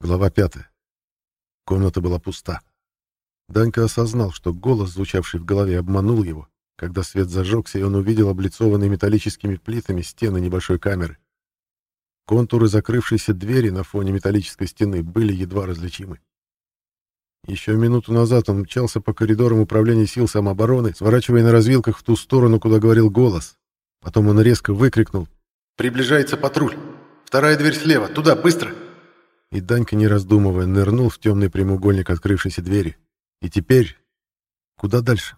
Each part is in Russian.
Глава пятая. Комната была пуста. Данька осознал, что голос, звучавший в голове, обманул его, когда свет зажегся, и он увидел облицованные металлическими плитами стены небольшой камеры. Контуры закрывшейся двери на фоне металлической стены были едва различимы. Еще минуту назад он мчался по коридорам управления сил самообороны, сворачивая на развилках в ту сторону, куда говорил голос. Потом он резко выкрикнул «Приближается патруль! Вторая дверь слева! Туда, быстро!» И Данька, не раздумывая, нырнул в темный прямоугольник открывшейся двери. И теперь... Куда дальше?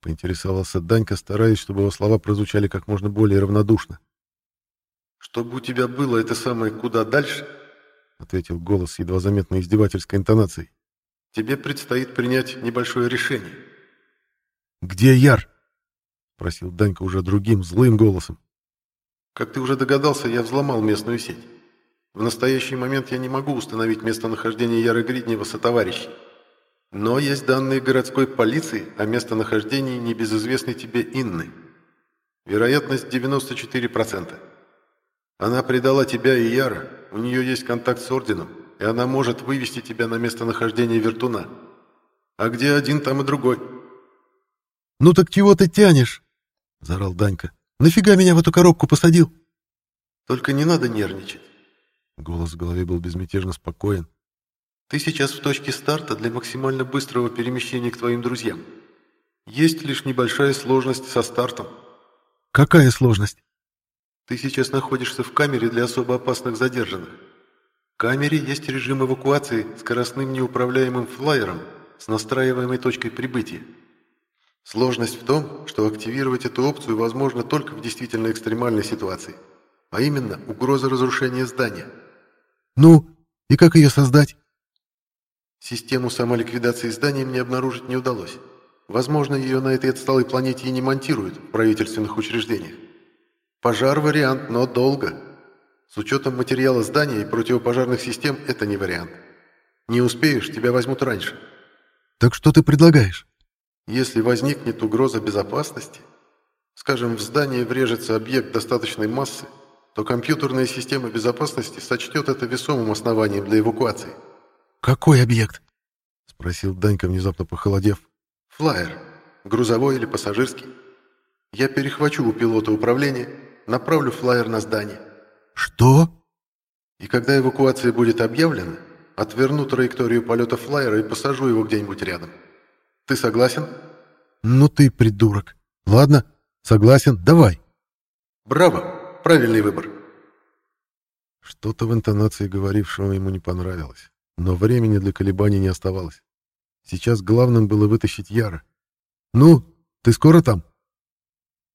Поинтересовался Данька, стараясь, чтобы его слова прозвучали как можно более равнодушно. «Чтобы у тебя было это самое «куда дальше», — ответил голос с едва заметной издевательской интонацией, — «тебе предстоит принять небольшое решение». «Где Яр?» — спросил Данька уже другим, злым голосом. «Как ты уже догадался, я взломал местную сеть. В настоящий момент я не могу установить местонахождение Яры Гриднева со товарищей. Но есть данные городской полиции о местонахождении небезызвестной тебе Инны. Вероятность 94%. Она предала тебя и Яра, у нее есть контакт с Орденом, и она может вывести тебя на местонахождение Вертуна. А где один, там и другой. «Ну так чего ты тянешь?» — заорал Данька. «Нафига меня в эту коробку посадил?» «Только не надо нервничать». Голос в голове был безмятежно спокоен. Ты сейчас в точке старта для максимально быстрого перемещения к твоим друзьям. Есть лишь небольшая сложность со стартом. Какая сложность? Ты сейчас находишься в камере для особо опасных задержанных. В камере есть режим эвакуации скоростным неуправляемым флайером с настраиваемой точкой прибытия. Сложность в том, что активировать эту опцию возможно только в действительно экстремальной ситуации, а именно угроза разрушения здания. Ну, и как ее создать? Систему самоликвидации здания мне обнаружить не удалось. Возможно, ее на этой отсталой планете и не монтируют в правительственных учреждениях. Пожар – вариант, но долго. С учетом материала здания и противопожарных систем это не вариант. Не успеешь, тебя возьмут раньше. Так что ты предлагаешь? Если возникнет угроза безопасности, скажем, в здание врежется объект достаточной массы, то компьютерная система безопасности сочтет это весомым основанием для эвакуации. «Какой объект?» — спросил Данька, внезапно похолодев. «Флайер. Грузовой или пассажирский. Я перехвачу у пилота управление, направлю флайер на здание». «Что?» «И когда эвакуация будет объявлена, отверну траекторию полета флайера и посажу его где-нибудь рядом. Ты согласен?» «Ну ты придурок. Ладно, согласен, давай». «Браво! Правильный выбор». Что-то в интонации говорившего ему не понравилось. Но времени для колебаний не оставалось. Сейчас главным было вытащить Яра. «Ну, ты скоро там?»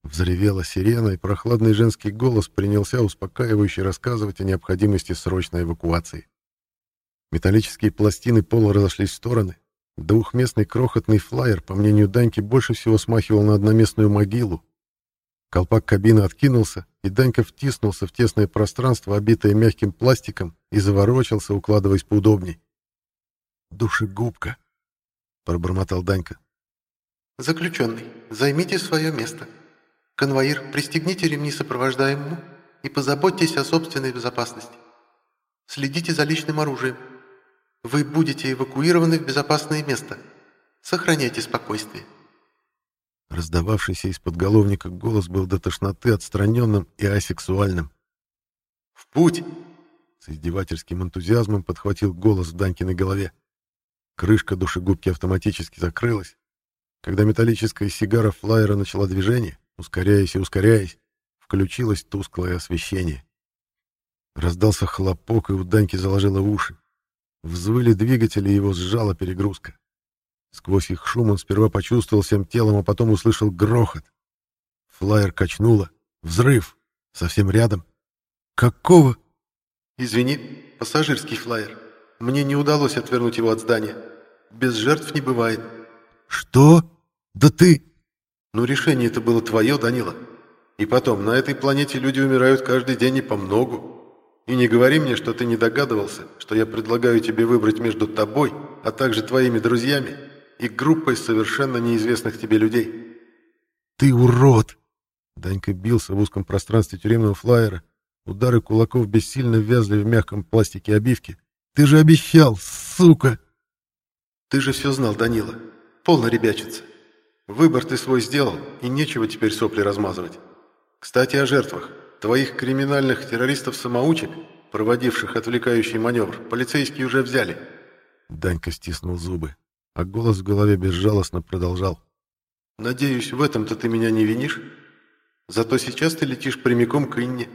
Взревела сирена, и прохладный женский голос принялся успокаивающе рассказывать о необходимости срочной эвакуации. Металлические пластины пола разошлись в стороны. Двухместный крохотный флайер, по мнению Даньки, больше всего смахивал на одноместную могилу. Колпак кабины откинулся, и Данька втиснулся в тесное пространство, обитое мягким пластиком, и заворочился, укладываясь поудобней. «Душегубка!» — пробормотал Данька. «Заключенный, займите свое место. Конвоир, пристегните ремни сопровождаемому и позаботьтесь о собственной безопасности. Следите за личным оружием. Вы будете эвакуированы в безопасное место. Сохраняйте спокойствие». Раздававшийся из-под головника голос был до тошноты отстраненным и асексуальным. «В путь!» С издевательским энтузиазмом подхватил голос в Данькиной голове. Крышка душегубки автоматически закрылась. Когда металлическая сигара флайера начала движение, ускоряясь и ускоряясь, включилось тусклое освещение. Раздался хлопок, и у Даньки заложило уши. Взвыли двигатели, его сжала перегрузка. Сквозь их шум он сперва почувствовал всем телом, а потом услышал грохот. Флайер качнуло. Взрыв. Совсем рядом. «Какого?» «Извини, пассажирский флайер. Мне не удалось отвернуть его от здания. Без жертв не бывает». «Что? Да ты...» «Ну, решение это было твое, Данила. И потом, на этой планете люди умирают каждый день и по многу. И не говори мне, что ты не догадывался, что я предлагаю тебе выбрать между тобой, а также твоими друзьями и группой совершенно неизвестных тебе людей». «Ты урод!» Данька бился в узком пространстве тюремного флайера, Удары кулаков бессильно вязли в мягком пластике обивки, Ты же обещал, сука!» «Ты же все знал, Данила. Полно ребячиться. Выбор ты свой сделал, и нечего теперь сопли размазывать. Кстати, о жертвах. Твоих криминальных террористов-самоучек, проводивших отвлекающий маневр, полицейские уже взяли». Данька стиснул зубы, а голос в голове безжалостно продолжал. «Надеюсь, в этом-то ты меня не винишь? Зато сейчас ты летишь прямиком к Инне.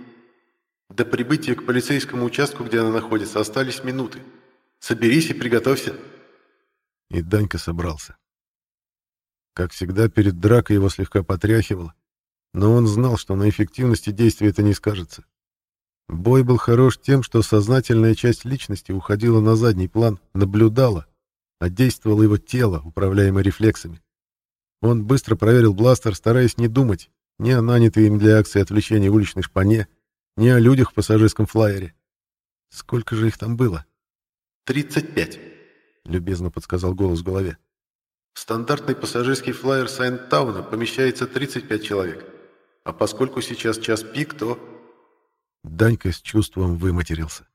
До прибытия к полицейскому участку, где она находится, остались минуты. Соберись и приготовься». И Данька собрался. Как всегда, перед дракой его слегка потряхивало, но он знал, что на эффективности действия это не скажется. Бой был хорош тем, что сознательная часть личности уходила на задний план, наблюдала, а действовало его тело, управляемое рефлексами. Он быстро проверил бластер, стараясь не думать ни о нанятой им для акции отвлечения уличной шпане, ни о людях в пассажирском флайере. Сколько же их там было? «Тридцать пять», — любезно подсказал голос в голове. «В стандартный пассажирский флайер Сайнтауна помещается 35 человек, а поскольку сейчас час пик, то...» Данька с чувством выматерился.